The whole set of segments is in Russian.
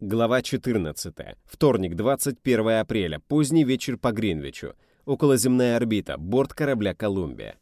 Глава 14. Вторник, 21 апреля. Поздний вечер по Гринвичу. Околоземная орбита. Борт корабля «Колумбия».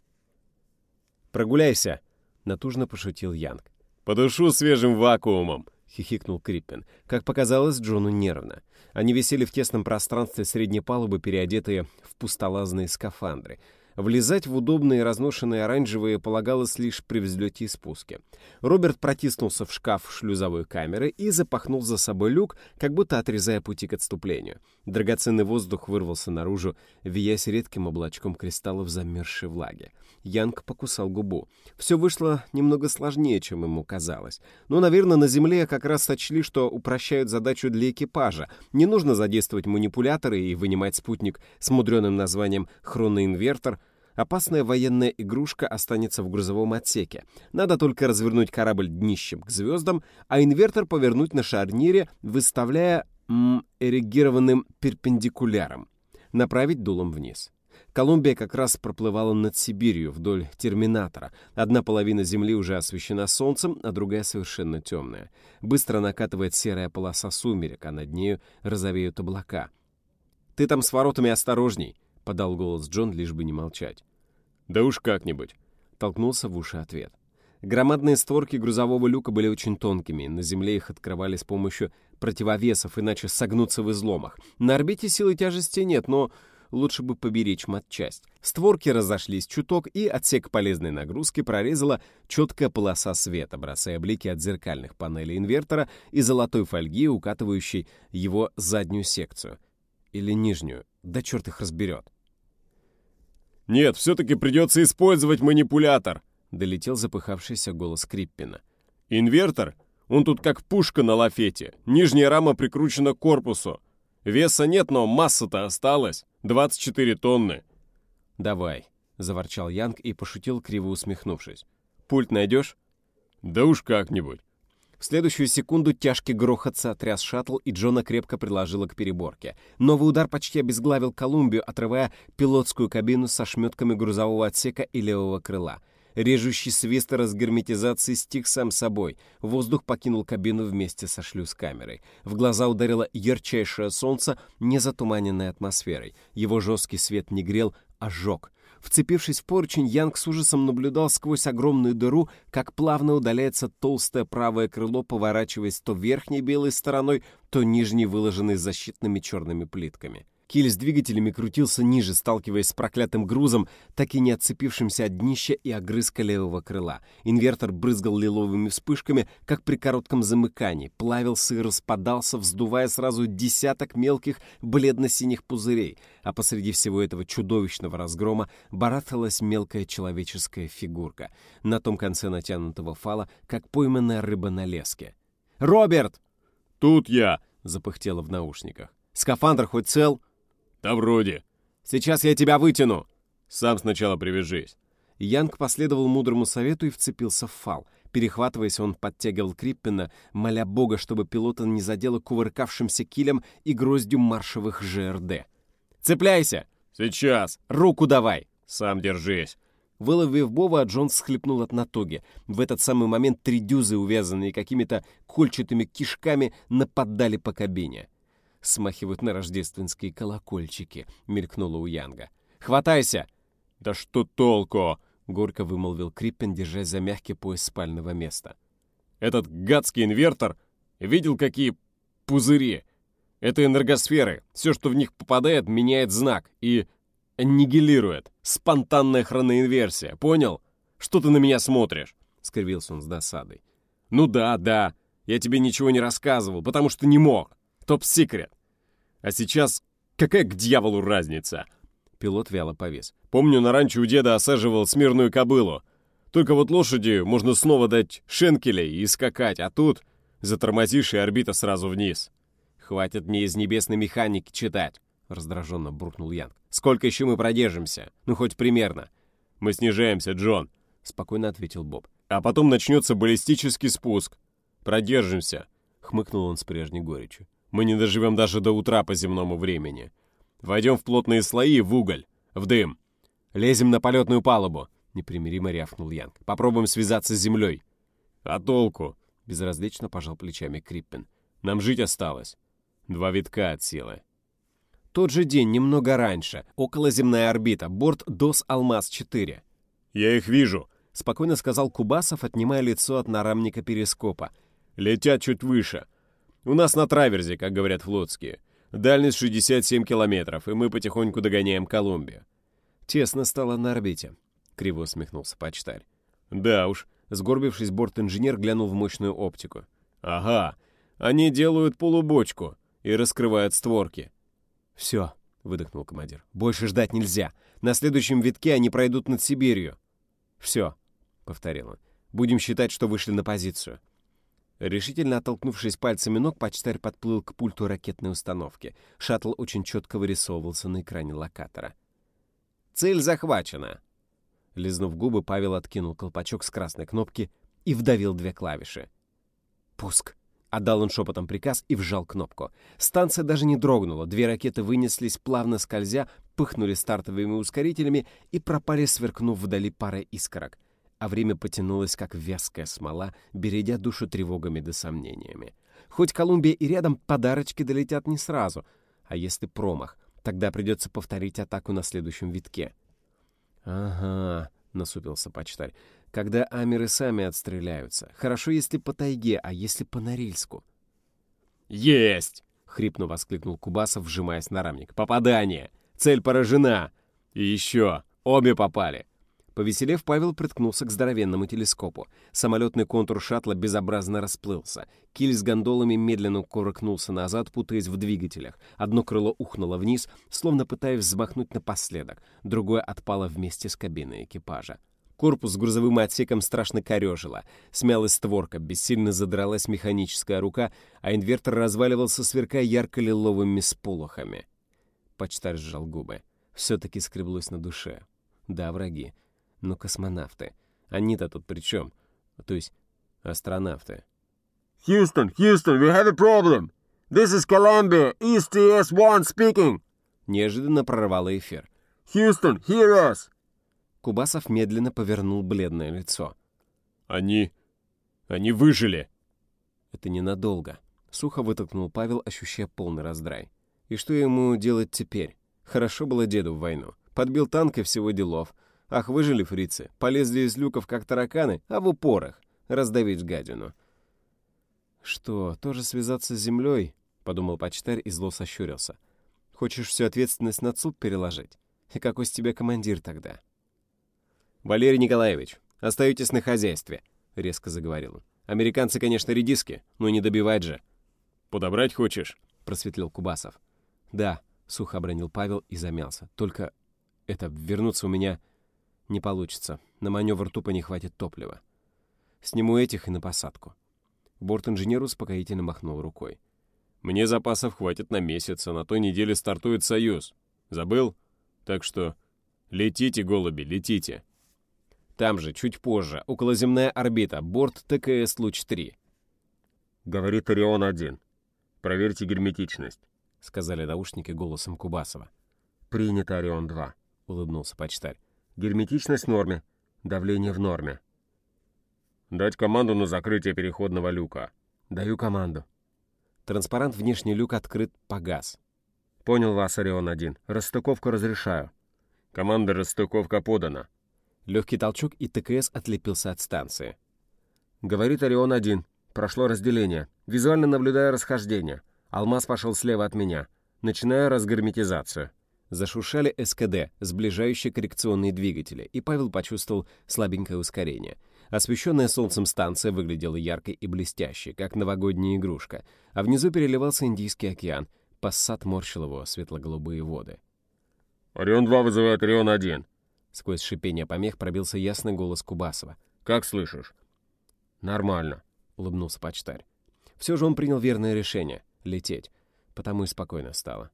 «Прогуляйся!» — натужно пошутил Янг. «Подушу свежим вакуумом!» — хихикнул Криппин. Как показалось, Джону нервно. Они висели в тесном пространстве средней палубы, переодетые в пустолазные скафандры — Влезать в удобные разношенные оранжевые полагалось лишь при взлете и спуске. Роберт протиснулся в шкаф шлюзовой камеры и запахнул за собой люк, как будто отрезая пути к отступлению. Драгоценный воздух вырвался наружу, виясь редким облачком кристаллов замерзшей влаги. Янг покусал губу. Все вышло немного сложнее, чем ему казалось. Но, наверное, на Земле как раз сочли, что упрощают задачу для экипажа. Не нужно задействовать манипуляторы и вынимать спутник с мудреным названием «хроноинвертор», Опасная военная игрушка останется в грузовом отсеке. Надо только развернуть корабль днищем к звездам, а инвертор повернуть на шарнире, выставляя эрегированным перпендикуляром. Направить дулом вниз. Колумбия как раз проплывала над Сибирью вдоль терминатора. Одна половина Земли уже освещена солнцем, а другая совершенно темная. Быстро накатывает серая полоса сумерек, а над нею розовеют облака. «Ты там с воротами осторожней!» — подал голос Джон, лишь бы не молчать. «Да уж как-нибудь», — толкнулся в уши ответ. Громадные створки грузового люка были очень тонкими, на земле их открывали с помощью противовесов, иначе согнуться в изломах. На орбите силы тяжести нет, но лучше бы поберечь матчасть. Створки разошлись чуток, и отсек полезной нагрузки прорезала четкая полоса света, бросая блики от зеркальных панелей инвертора и золотой фольги, укатывающей его заднюю секцию. Или нижнюю, да черт их разберет. «Нет, все-таки придется использовать манипулятор», — долетел запыхавшийся голос Криппина. «Инвертор? Он тут как пушка на лафете. Нижняя рама прикручена к корпусу. Веса нет, но масса-то осталась. 24 тонны». «Давай», — заворчал Янг и пошутил, криво усмехнувшись. «Пульт найдешь?» «Да уж как-нибудь». В следующую секунду тяжкий грохот сотряс шаттл, и Джона крепко приложила к переборке. Новый удар почти обезглавил Колумбию, отрывая пилотскую кабину со шметками грузового отсека и левого крыла. Режущий свист разгерметизации стих сам собой. Воздух покинул кабину вместе со шлюз-камерой. В глаза ударило ярчайшее солнце, не затуманенное атмосферой. Его жесткий свет не грел, жег. Вцепившись в поручень, Янг с ужасом наблюдал сквозь огромную дыру, как плавно удаляется толстое правое крыло, поворачиваясь то верхней белой стороной, то нижней, выложенной защитными черными плитками. Киль с двигателями крутился ниже, сталкиваясь с проклятым грузом, так и не отцепившимся от днища и огрызка левого крыла. Инвертор брызгал лиловыми вспышками, как при коротком замыкании, плавился и распадался, вздувая сразу десяток мелких бледно-синих пузырей, а посреди всего этого чудовищного разгрома барахталась мелкая человеческая фигурка, на том конце натянутого фала, как пойманная рыба на леске. «Роберт!» «Тут я!» — запыхтело в наушниках. «Скафандр хоть цел?» «Да вроде». «Сейчас я тебя вытяну». «Сам сначала привяжись». Янг последовал мудрому совету и вцепился в фал. Перехватываясь, он подтягивал Криппина, моля бога, чтобы пилота не задело кувыркавшимся килем и гроздью маршевых ЖРД. «Цепляйся!» «Сейчас!» «Руку давай!» «Сам держись!» Выловив Бова, Джон схлепнул от натуги. В этот самый момент три дюзы, увязанные какими-то кольчатыми кишками, нападали по кабине смахивают на рождественские колокольчики», — мелькнуло у Янга. «Хватайся!» «Да что толку?» — горько вымолвил Криппен, держась за мягкий пояс спального места. «Этот гадский инвертор! Видел, какие пузыри! Это энергосферы. Все, что в них попадает, меняет знак и аннигилирует. Спонтанная хроноинверсия, понял? Что ты на меня смотришь?» — скривился он с досадой. «Ну да, да, я тебе ничего не рассказывал, потому что не мог. Топ-секрет. А сейчас какая к дьяволу разница?» Пилот вяло повес. «Помню, на ранчо у деда осаживал смирную кобылу. Только вот лошади можно снова дать шенкелей и скакать, а тут затормозишь и орбита сразу вниз». «Хватит мне из небесной механики читать», — раздраженно буркнул Янг. «Сколько еще мы продержимся? Ну, хоть примерно». «Мы снижаемся, Джон», — спокойно ответил Боб. «А потом начнется баллистический спуск. Продержимся», — хмыкнул он с прежней горечью. Мы не доживем даже до утра по земному времени. Войдем в плотные слои, в уголь, в дым. Лезем на полетную палубу, непримиримо рявкнул Янг. Попробуем связаться с землей. А толку? Безразлично пожал плечами Криппен. Нам жить осталось. Два витка от силы. Тот же день, немного раньше, околоземная орбита, борт ДОС «Алмаз-4». «Я их вижу», — спокойно сказал Кубасов, отнимая лицо от нарамника перископа. «Летят чуть выше. У нас на траверзе, как говорят флотские. Дальность 67 километров, и мы потихоньку догоняем Колумбию». «Тесно стало на орбите», — криво усмехнулся почтарь. «Да уж», — сгорбившись, борт-инженер глянул в мощную оптику. «Ага, они делают полубочку и раскрывают створки». «Все», — выдохнул командир, — «больше ждать нельзя. На следующем витке они пройдут над Сибирью». «Все», — повторил он, — «будем считать, что вышли на позицию». Решительно оттолкнувшись пальцами ног, почтарь подплыл к пульту ракетной установки. Шаттл очень четко вырисовывался на экране локатора. «Цель захвачена!» Лизнув губы, Павел откинул колпачок с красной кнопки и вдавил две клавиши. «Пуск!» Отдал он шепотом приказ и вжал кнопку. Станция даже не дрогнула, две ракеты вынеслись, плавно скользя, пыхнули стартовыми ускорителями и пропали, сверкнув вдали парой искорок а время потянулось, как вязкая смола, бередя душу тревогами да сомнениями. Хоть Колумбия и рядом, подарочки долетят не сразу. А если промах, тогда придется повторить атаку на следующем витке. «Ага», — насупился почтарь, — «когда амеры сами отстреляются. Хорошо, если по тайге, а если по Норильску?» «Есть!» — хрипно воскликнул Кубасов, вжимаясь на рамник. «Попадание! Цель поражена! И еще! Обе попали!» Повеселев, Павел приткнулся к здоровенному телескопу. Самолетный контур шаттла безобразно расплылся. Киль с гондолами медленно курыкнулся назад, путаясь в двигателях. Одно крыло ухнуло вниз, словно пытаясь взмахнуть напоследок. Другое отпало вместе с кабиной экипажа. Корпус с грузовым отсеком страшно корежило. Смялась створка, бессильно задралась механическая рука, а инвертор разваливался, сверкая ярко-лиловыми сполохами. Почтарь сжал губы. Все-таки скреблось на душе. Да, враги. Но космонавты. Они-то тут при чем? То есть астронавты. Houston, Houston, we have a problem. This is Columbia, ESTS-1 speaking. Неожиданно прорвало эфир. Houston, hear us. Кубасов медленно повернул бледное лицо. Они... они выжили. Это ненадолго. Сухо вытолкнул Павел, ощущая полный раздрай. И что ему делать теперь? Хорошо было деду в войну. Подбил танк и всего делов. Ах, выжили фрицы, полезли из люков, как тараканы, а в упорах. Раздавить гадину. «Что, тоже связаться с землей?» — подумал почтарь и зло сощурился. «Хочешь всю ответственность на суд переложить? И какой с тебя командир тогда?» «Валерий Николаевич, остаетесь на хозяйстве», — резко заговорил он. «Американцы, конечно, редиски, но не добивать же». «Подобрать хочешь?» — просветлил Кубасов. «Да», — сухо обронил Павел и замялся. «Только это, вернуться у меня не получится. На маневр тупо не хватит топлива. Сниму этих и на посадку. Борт-инженер успокоительно махнул рукой. «Мне запасов хватит на месяц, а на той неделе стартует «Союз». Забыл? Так что летите, голуби, летите». Там же, чуть позже, околоземная орбита, борт ТКС «Луч-3». «Говорит Орион-1. Проверьте герметичность», — сказали наушники голосом Кубасова. «Принято, Орион-2», — улыбнулся почтарь. Герметичность в норме. Давление в норме. Дать команду на закрытие переходного люка. Даю команду. Транспарант внешний люк открыт, погас. Понял вас, Орион-1. Расстыковку разрешаю. Команда расстыковка подана. Легкий толчок, и ТКС отлепился от станции. Говорит Орион-1. Прошло разделение. Визуально наблюдаю расхождение. Алмаз пошел слева от меня. Начинаю разгерметизацию. Зашуршали СКД, сближающие коррекционные двигатели, и Павел почувствовал слабенькое ускорение. Освещенная солнцем станция выглядела яркой и блестящей, как новогодняя игрушка, а внизу переливался Индийский океан. Пассат морщил его светло-голубые воды. «Орион-2 вызывает Орион-1». Сквозь шипение помех пробился ясный голос Кубасова. «Как слышишь?» «Нормально», — улыбнулся почтарь. Все же он принял верное решение — лететь, потому и спокойно стало.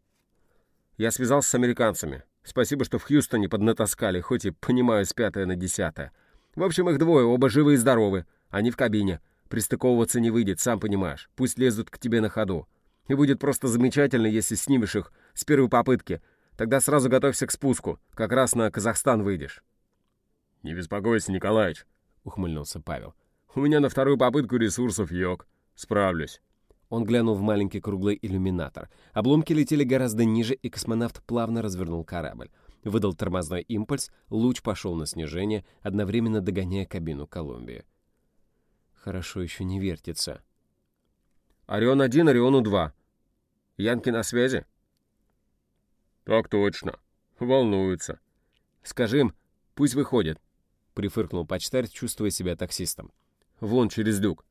Я связался с американцами. Спасибо, что в Хьюстоне поднатаскали, хоть и понимаю с пятое на десятое. В общем, их двое, оба живы и здоровы. Они в кабине. Пристыковываться не выйдет, сам понимаешь. Пусть лезут к тебе на ходу. И будет просто замечательно, если снимешь их с первой попытки. Тогда сразу готовься к спуску. Как раз на Казахстан выйдешь. «Не беспокойся, Николаевич», — ухмыльнулся Павел. «У меня на вторую попытку ресурсов йог. Справлюсь». Он глянул в маленький круглый иллюминатор. Обломки летели гораздо ниже, и космонавт плавно развернул корабль. Выдал тормозной импульс, луч пошел на снижение, одновременно догоняя кабину Колумбии. Хорошо еще не вертится. «Орион-1, Ориону-2. Янки на связи?» «Так точно. Волнуются». «Скажи им, пусть выходят», — прифыркнул почтарь, чувствуя себя таксистом. «Вон, через люк».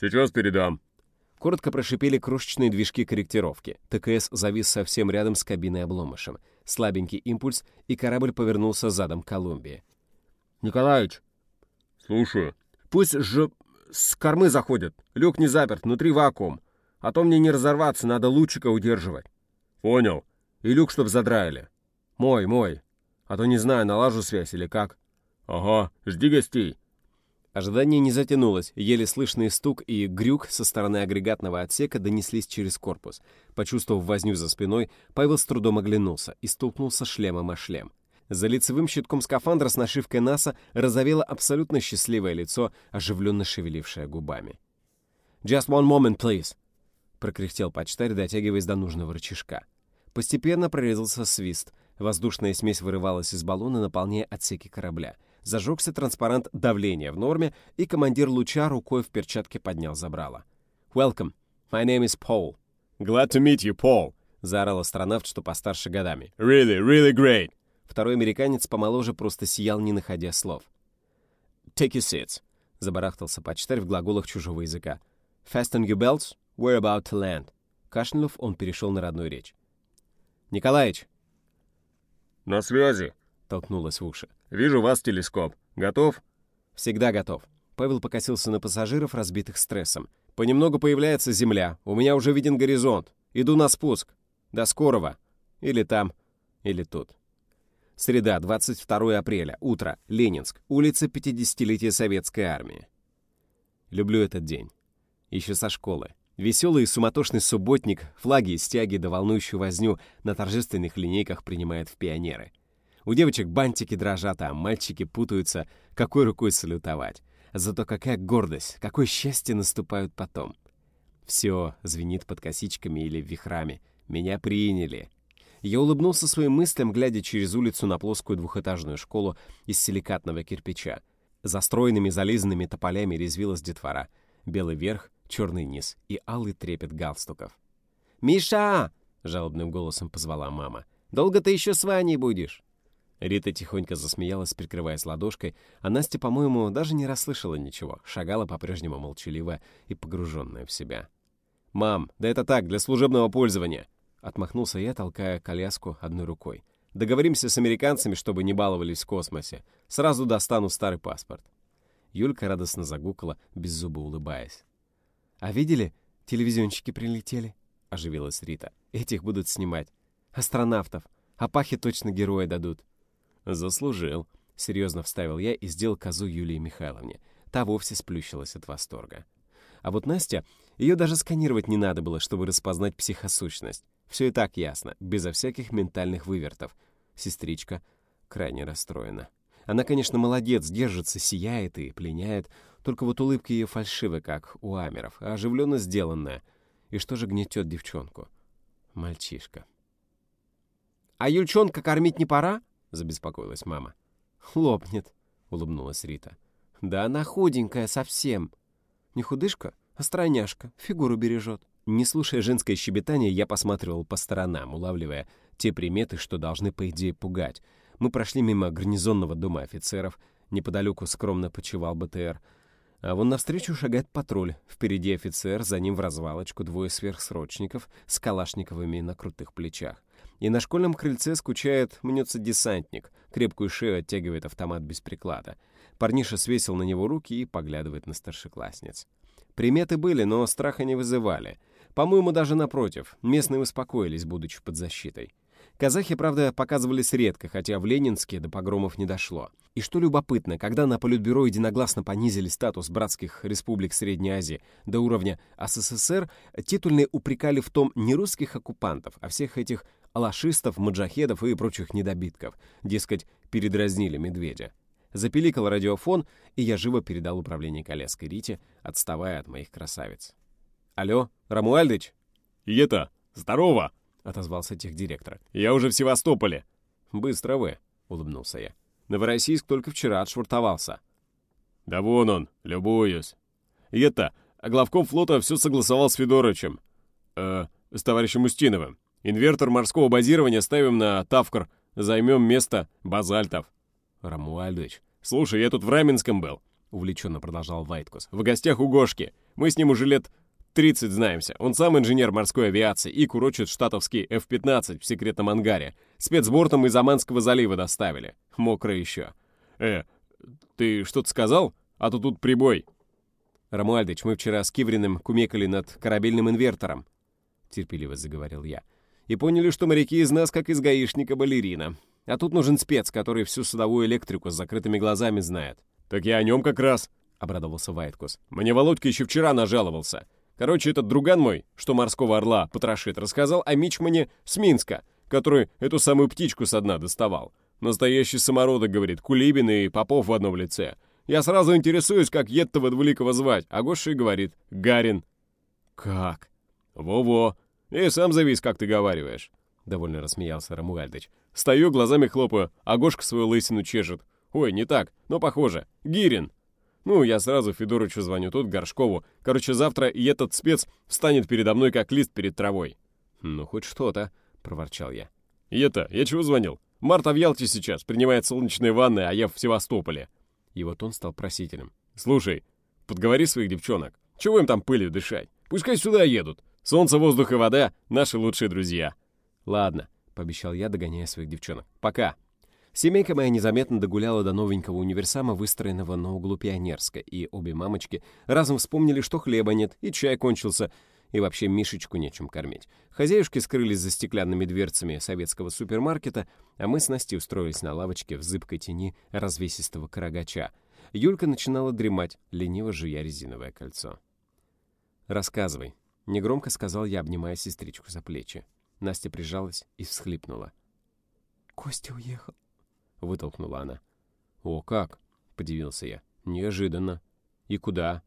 «Сейчас передам». Коротко прошипели крошечные движки корректировки. ТКС завис совсем рядом с кабиной обломышем. Слабенький импульс, и корабль повернулся задом к Колумбии. «Николаич!» «Слушаю». «Пусть же с кормы заходят. Люк не заперт, внутри вакуум. А то мне не разорваться, надо лучика удерживать». «Понял». «И люк, чтоб задраили. Мой, мой. А то не знаю, налажу связь или как». «Ага, жди гостей». Ожидание не затянулось, еле слышный стук и грюк со стороны агрегатного отсека донеслись через корпус. Почувствовав возню за спиной, Павел с трудом оглянулся и столкнулся шлемом о шлем. За лицевым щитком скафандра с нашивкой НАСА разовело абсолютно счастливое лицо, оживленно шевелившее губами. «Just one moment, please!» — прокряхтел почтарь, дотягиваясь до нужного рычажка. Постепенно прорезался свист. Воздушная смесь вырывалась из баллона, наполняя отсеки корабля — Зажегся транспарант «Давление в норме», и командир луча рукой в перчатке поднял забрало. «Welcome. My name is Paul». «Glad to meet you, Paul», — заорал астронавт, что постарше годами. «Really, really great». Второй американец помоложе просто сиял, не находя слов. «Take your seats», — забарахтался почтарь в глаголах чужого языка. «Fasten your belts. We're about to land». Кашлянув, он перешел на родную речь. «Николаич!» «На связи!» — толкнулось в уши. «Вижу вас, телескоп. Готов?» «Всегда готов». Павел покосился на пассажиров, разбитых стрессом. «Понемногу появляется земля. У меня уже виден горизонт. Иду на спуск. До скорого. Или там, или тут». Среда, 22 апреля. Утро. Ленинск. Улица 50-летия Советской Армии. Люблю этот день. Еще со школы. Веселый и суматошный субботник, флаги и стяги да волнующую возню на торжественных линейках принимает в пионеры — у девочек бантики дрожат, а мальчики путаются, какой рукой салютовать. Зато какая гордость, какое счастье наступают потом. Все звенит под косичками или вихрами. Меня приняли. Я улыбнулся своим мыслям, глядя через улицу на плоскую двухэтажную школу из силикатного кирпича. Застроенными зализанными тополями резвилась детвора. Белый верх, черный низ и алый трепет галстуков. «Миша!» — жалобным голосом позвала мама. «Долго ты еще с Ваней будешь?» Рита тихонько засмеялась, прикрываясь ладошкой, а Настя, по-моему, даже не расслышала ничего, шагала по-прежнему молчаливо и погруженная в себя. «Мам, да это так, для служебного пользования!» Отмахнулся я, толкая коляску одной рукой. «Договоримся с американцами, чтобы не баловались в космосе. Сразу достану старый паспорт». Юлька радостно загукала, беззубо улыбаясь. «А видели? Телевизионщики прилетели?» — оживилась Рита. «Этих будут снимать. Астронавтов. А пахи точно героя дадут». «Заслужил», — серьезно вставил я и сделал козу Юлии Михайловне. Та вовсе сплющилась от восторга. А вот Настя, ее даже сканировать не надо было, чтобы распознать психосущность. Все и так ясно, безо всяких ментальных вывертов. Сестричка крайне расстроена. Она, конечно, молодец, держится, сияет и пленяет, только вот улыбка ее фальшивая, как у Амеров, а оживленно сделанная. И что же гнетет девчонку? Мальчишка. «А Юльчонка кормить не пора?» Забеспокоилась мама. «Хлопнет», — улыбнулась Рита. «Да она худенькая совсем. Не худышка, а стройняшка, фигуру бережет». Не слушая женское щебетание, я посматривал по сторонам, улавливая те приметы, что должны, по идее, пугать. Мы прошли мимо гарнизонного дома офицеров, неподалеку скромно почевал БТР. А вон навстречу шагает патруль. Впереди офицер, за ним в развалочку двое сверхсрочников с калашниковыми на крутых плечах. И на школьном крыльце скучает, мнется десантник, крепкую шею оттягивает автомат без приклада. Парниша свесил на него руки и поглядывает на старшеклассниц. Приметы были, но страха не вызывали. По-моему, даже напротив, местные успокоились, будучи под защитой. Казахи, правда, показывались редко, хотя в Ленинске до погромов не дошло. И что любопытно, когда на Политбюро единогласно понизили статус братских республик Средней Азии до уровня СССР, титульные упрекали в том не русских оккупантов, а всех этих алашистов, маджахедов и прочих недобитков. Дескать, передразнили медведя. Запиликал радиофон, и я живо передал управление коляской Рите, отставая от моих красавиц. Алло, Рамуальдыч?» «И это, здорово!» — отозвался техдиректор. «Я уже в Севастополе». «Быстро вы», — улыбнулся я. «Новороссийск только вчера отшвартовался». «Да вон он, любуюсь». «И это, а главком флота все согласовал с Федорычем. Э, с товарищем Устиновым. Инвертор морского базирования ставим на Тавкар, займем место базальтов». «Рамуальдыч, слушай, я тут в Раменском был», — увлеченно продолжал Вайткус. «В гостях у Гошки. Мы с ним уже лет 30 знаемся. Он сам инженер морской авиации и курочит штатовский F-15 в секретном ангаре. Спецбортом из Аманского залива доставили. Мокро еще. Э, ты что-то сказал? А то тут прибой. Рамуальдыч, мы вчера с Кивриным кумекали над корабельным инвертором. Терпеливо заговорил я. И поняли, что моряки из нас, как из гаишника балерина. А тут нужен спец, который всю судовую электрику с закрытыми глазами знает. «Так я о нем как раз», — обрадовался Вайткус. «Мне Володька еще вчера нажаловался. Короче, этот друган мой, что морского орла потрошит, рассказал о Мичмане с Минска, который эту самую птичку со дна доставал. Настоящий самородок, говорит, Кулибин и Попов в одном лице. Я сразу интересуюсь, как этого двуликого звать, а Гоша и говорит «Гарин». «Как?» «Во-во. И сам завис, как ты говариваешь», — довольно рассмеялся Рамуальдыч. «Стою, глазами хлопаю, а Гошка свою лысину чешет. Ой, не так, но похоже. Гирин». Ну, я сразу Федорычу звоню, тут Горшкову. Короче, завтра и этот спец встанет передо мной, как лист перед травой. «Ну, хоть что-то», — проворчал я. «И это, я чего звонил? Марта в Ялте сейчас, принимает солнечные ванны, а я в Севастополе». И вот он стал просителем. «Слушай, подговори своих девчонок. Чего им там пылью дышать? Пускай сюда едут. Солнце, воздух и вода — наши лучшие друзья». «Ладно», — пообещал я, догоняя своих девчонок. «Пока». Семейка моя незаметно догуляла до новенького универсама, выстроенного на углу Пионерска, и обе мамочки разом вспомнили, что хлеба нет, и чай кончился, и вообще Мишечку нечем кормить. Хозяюшки скрылись за стеклянными дверцами советского супермаркета, а мы с Настей устроились на лавочке в зыбкой тени развесистого карагача. Юлька начинала дремать, лениво жуя резиновое кольцо. «Рассказывай», — негромко сказал я, обнимая сестричку за плечи. Настя прижалась и всхлипнула. «Костя уехал», — вытолкнула она. «О, как?» — подивился я. «Неожиданно. И куда?»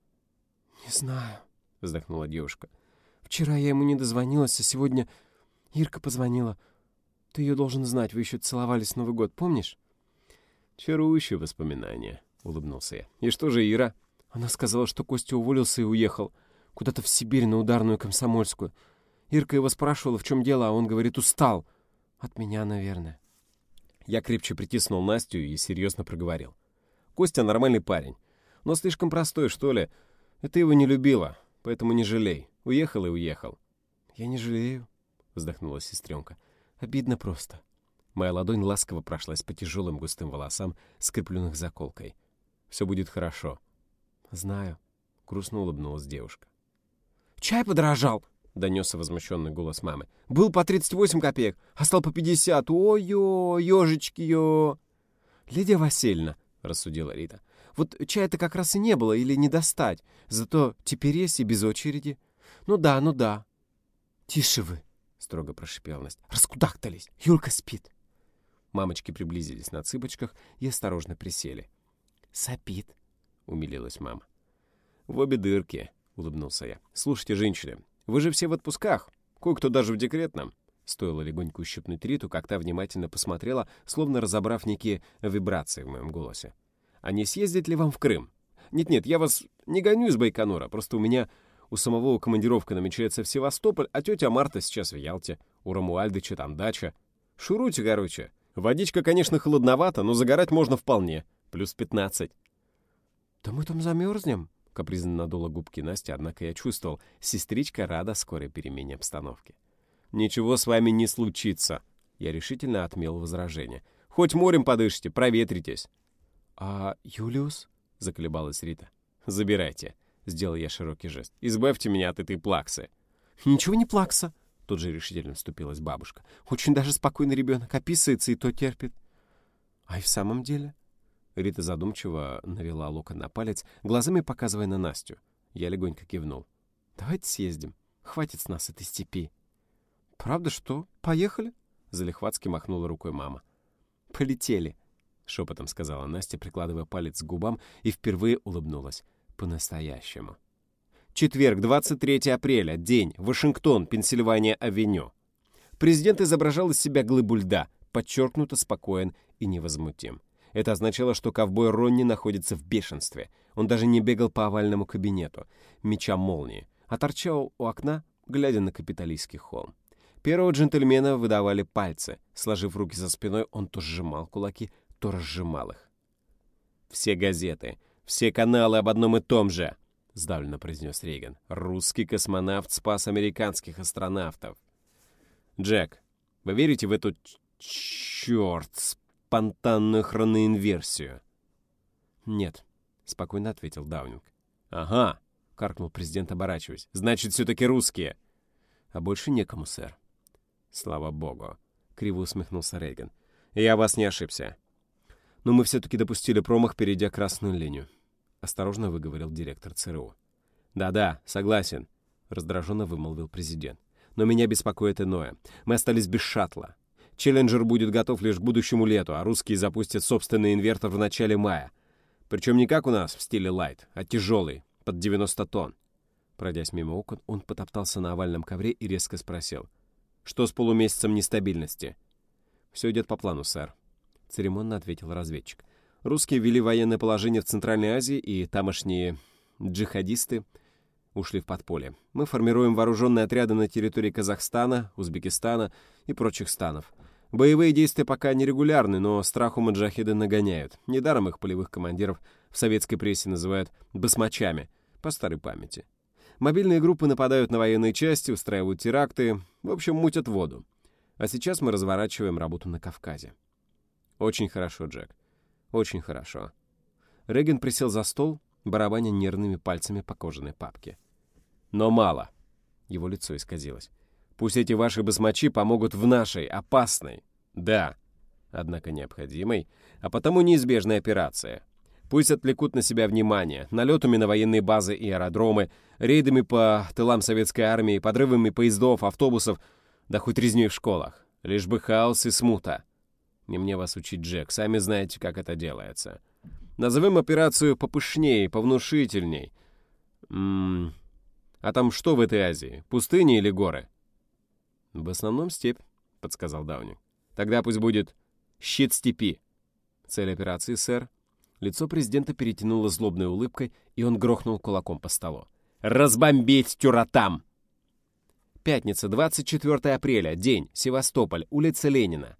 «Не знаю», — вздохнула девушка. «Вчера я ему не дозвонилась, а сегодня Ирка позвонила. Ты ее должен знать, вы еще целовались Новый год, помнишь?» «Чарующее воспоминание», — улыбнулся я. «И что же Ира?» Она сказала, что Костя уволился и уехал. Куда-то в Сибирь на ударную комсомольскую. Ирка его спрашивала, в чем дело, а он говорит, устал. От меня, наверное. Я крепче притиснул Настю и серьезно проговорил. «Костя нормальный парень, но слишком простой, что ли. Это его не любила, поэтому не жалей. Уехал и уехал». «Я не жалею», — вздохнула сестренка. «Обидно просто». Моя ладонь ласково прошлась по тяжелым густым волосам, скрепленных заколкой. «Все будет хорошо». «Знаю», — грустно улыбнулась девушка. «Чай подорожал!» донесся возмущенный голос мамы. «Был по 38 копеек, а стал по 50. Ой-ё, ежечки-ё!» «Лидия Васильевна», — рассудила Рита, — «вот чая-то как раз и не было или не достать. Зато теперь есть и без очереди. Ну да, ну да». «Тише вы», — строго прошипела Настя. «Раскудахтались. Юлька спит». Мамочки приблизились на цыпочках и осторожно присели. «Сопит», — умилилась мама. «В обе дырки», — улыбнулся я. «Слушайте, женщины, вы же все в отпусках. Кое-кто даже в декретном. Стоило легонько ущипнуть Риту, как та внимательно посмотрела, словно разобрав некие вибрации в моем голосе. «А не съездить ли вам в Крым? Нет-нет, я вас не гоню из Байконура, просто у меня у самого командировка намечается в Севастополь, а тетя Марта сейчас в Ялте. У Рамуальдыча там дача. Шуруйте, короче. Водичка, конечно, холодновата, но загорать можно вполне. Плюс пятнадцать». «Да мы там замерзнем», Капризно надула губки Настя, однако я чувствовал, сестричка рада скорой перемене обстановки. «Ничего с вами не случится!» Я решительно отмел возражение. «Хоть морем подышите, проветритесь!» «А Юлиус?» — заколебалась Рита. «Забирайте!» — сделал я широкий жест. «Избавьте меня от этой плаксы!» «Ничего не плакса!» — тут же решительно вступилась бабушка. «Очень даже спокойный ребенок, описывается и то терпит». «А и в самом деле?» Рита задумчиво навела локон на палец, глазами показывая на Настю. Я легонько кивнул. «Давайте съездим. Хватит с нас этой степи». «Правда что? Поехали?» Залихватски махнула рукой мама. «Полетели», — шепотом сказала Настя, прикладывая палец к губам, и впервые улыбнулась. По-настоящему. Четверг, 23 апреля. День. Вашингтон, Пенсильвания-авеню. Президент изображал из себя глыбу льда, подчеркнуто спокоен и невозмутим. Это означало, что ковбой Ронни находится в бешенстве. Он даже не бегал по овальному кабинету, меча молнии, а торчал у окна, глядя на капиталистский холм. Первого джентльмена выдавали пальцы. Сложив руки за спиной, он то сжимал кулаки, то разжимал их. «Все газеты, все каналы об одном и том же», — сдавленно произнес Рейган. «Русский космонавт спас американских астронавтов». «Джек, вы верите в эту черт спонтанную хроноинверсию?» «Нет», — спокойно ответил Даунинг. «Ага», — каркнул президент, оборачиваясь. «Значит, все-таки русские». «А больше некому, сэр». «Слава богу», — криво усмехнулся Рейган. «Я вас не ошибся. Но мы все-таки допустили промах, перейдя красную линию», — осторожно выговорил директор ЦРУ. «Да-да, согласен», — раздраженно вымолвил президент. «Но меня беспокоит иное. Мы остались без шаттла. Челленджер будет готов лишь к будущему лету, а русские запустят собственный инвертор в начале мая. Причем не как у нас в стиле лайт, а тяжелый, под 90 тонн. Пройдясь мимо окон, он потоптался на овальном ковре и резко спросил. «Что с полумесяцем нестабильности?» «Все идет по плану, сэр», — церемонно ответил разведчик. «Русские ввели военное положение в Центральной Азии, и тамошние джихадисты ушли в подполье. Мы формируем вооруженные отряды на территории Казахстана, Узбекистана и прочих станов. Боевые действия пока нерегулярны, но страху маджахиды нагоняют. Недаром их полевых командиров в советской прессе называют «басмачами», по старой памяти. Мобильные группы нападают на военные части, устраивают теракты, в общем, мутят воду. А сейчас мы разворачиваем работу на Кавказе. Очень хорошо, Джек. Очень хорошо. Реген присел за стол, барабаня нервными пальцами по кожаной папке. Но мало. Его лицо исказилось. Пусть эти ваши басмачи помогут в нашей, опасной, да, однако необходимой, а потому неизбежной операции. Пусть отвлекут на себя внимание, налетами на военные базы и аэродромы, рейдами по тылам советской армии, подрывами поездов, автобусов, да хоть резней в школах. Лишь бы хаос и смута. Не мне вас учить, Джек, сами знаете, как это делается. Назовем операцию попышнее, повнушительней. М -м а там что в этой Азии, пустыни или горы? «В основном степь», — подсказал Дауни. «Тогда пусть будет щит степи». Цель операции, сэр. Лицо президента перетянуло злобной улыбкой, и он грохнул кулаком по столу. «Разбомбить Тюратам!» Пятница, 24 апреля, день, Севастополь, улица Ленина.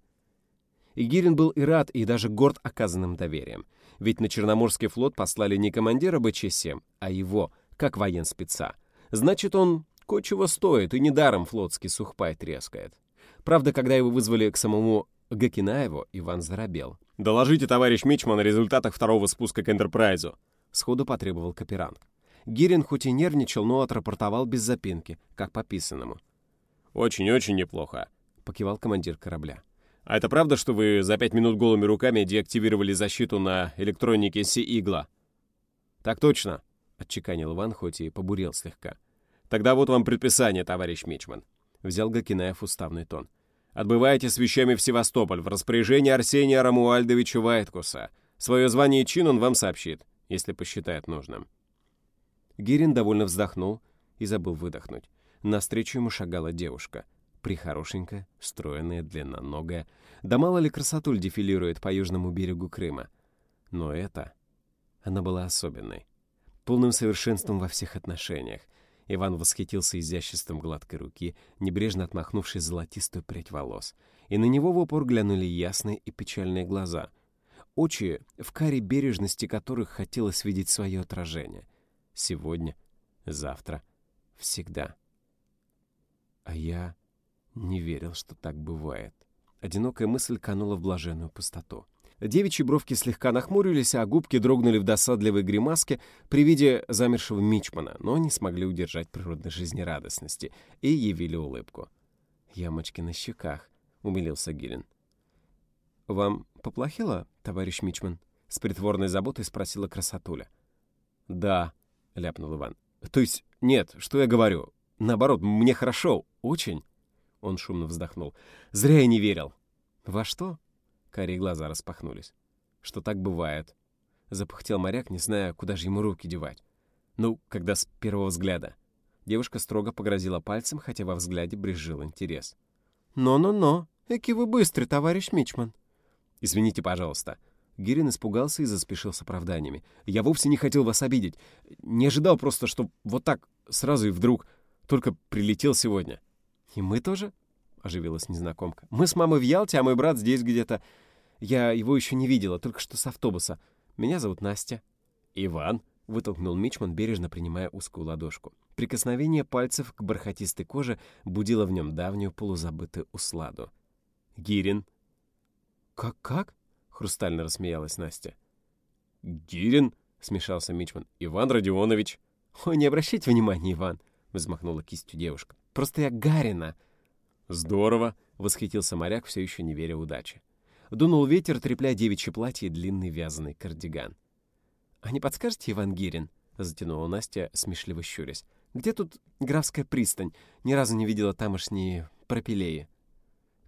Игирин был и рад, и даже горд оказанным доверием. Ведь на Черноморский флот послали не командира БЧ-7, а его, как военспеца. Значит, он Кое-чего стоит, и недаром флотский сухпай трескает. Правда, когда его вызвали к самому Гакинаеву, Иван заробел. «Доложите, товарищ Мичман, о результатах второго спуска к Энтерпрайзу», — сходу потребовал Каперанг. Гирин хоть и нервничал, но отрапортовал без запинки, как по писанному. «Очень-очень неплохо», — покивал командир корабля. «А это правда, что вы за пять минут голыми руками деактивировали защиту на электронике Си-Игла?» «Так точно», — отчеканил Иван, хоть и побурел слегка. Тогда вот вам предписание, товарищ Мичман. Взял Гакинаев уставный тон. Отбывайте с вещами в Севастополь в распоряжении Арсения Рамуальдовича Вайткуса. Свое звание и чин он вам сообщит, если посчитает нужным. Гирин довольно вздохнул и забыл выдохнуть. Навстречу ему шагала девушка. Прихорошенькая, стройная, длинноногая. Да мало ли красотуль дефилирует по южному берегу Крыма. Но это... Она была особенной. Полным совершенством во всех отношениях. Иван восхитился изяществом гладкой руки, небрежно отмахнувшись золотистую прядь волос. И на него в упор глянули ясные и печальные глаза. Очи, в каре бережности которых хотелось видеть свое отражение. Сегодня, завтра, всегда. А я не верил, что так бывает. Одинокая мысль канула в блаженную пустоту. Девичьи бровки слегка нахмурились, а губки дрогнули в досадливой гримаске при виде замершего мичмана, но не смогли удержать природной жизнерадостности и явили улыбку. «Ямочки на щеках», — умилился Гирин. «Вам поплохело, товарищ мичман?» — с притворной заботой спросила красотуля. «Да», — ляпнул Иван. «То есть, нет, что я говорю? Наоборот, мне хорошо, очень». Он шумно вздохнул. «Зря я не верил». «Во что?» Карие глаза распахнулись. Что так бывает. Запыхтел моряк, не зная, куда же ему руки девать. Ну, когда с первого взгляда. Девушка строго погрозила пальцем, хотя во взгляде брезжил интерес. «Но-но-но, эки вы быстрый, товарищ Мичман». «Извините, пожалуйста». Гирин испугался и заспешил с оправданиями. «Я вовсе не хотел вас обидеть. Не ожидал просто, что вот так сразу и вдруг. Только прилетел сегодня». «И мы тоже?» — оживилась незнакомка. «Мы с мамой в Ялте, а мой брат здесь где-то. Я его еще не видела, только что с автобуса. Меня зовут Настя». «Иван», — вытолкнул Мичман, бережно принимая узкую ладошку. Прикосновение пальцев к бархатистой коже будило в нем давнюю полузабытую усладу. «Гирин». «Как-как?» — хрустально рассмеялась Настя. «Гирин», — смешался Мичман. «Иван Родионович». «Ой, не обращайте внимания, Иван», — взмахнула кистью девушка. «Просто я Гарина». «Здорово!» — восхитился моряк, все еще не веря удаче. Дунул ветер, трепля девичье платье и длинный вязаный кардиган. «А не подскажете, Иван Гирин?» — затянула Настя, смешливо щурясь. «Где тут графская пристань? Ни разу не видела тамошние пропилеи».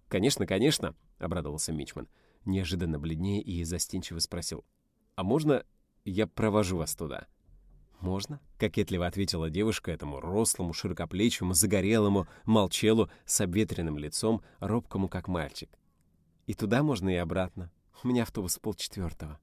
«Конечно, конечно!» — обрадовался Мичман. Неожиданно бледнее и застенчиво спросил. «А можно я провожу вас туда?» «Можно?» — кокетливо ответила девушка этому рослому, широкоплечему, загорелому, молчелу, с обветренным лицом, робкому, как мальчик. «И туда можно, и обратно. У меня автобус полчетвертого».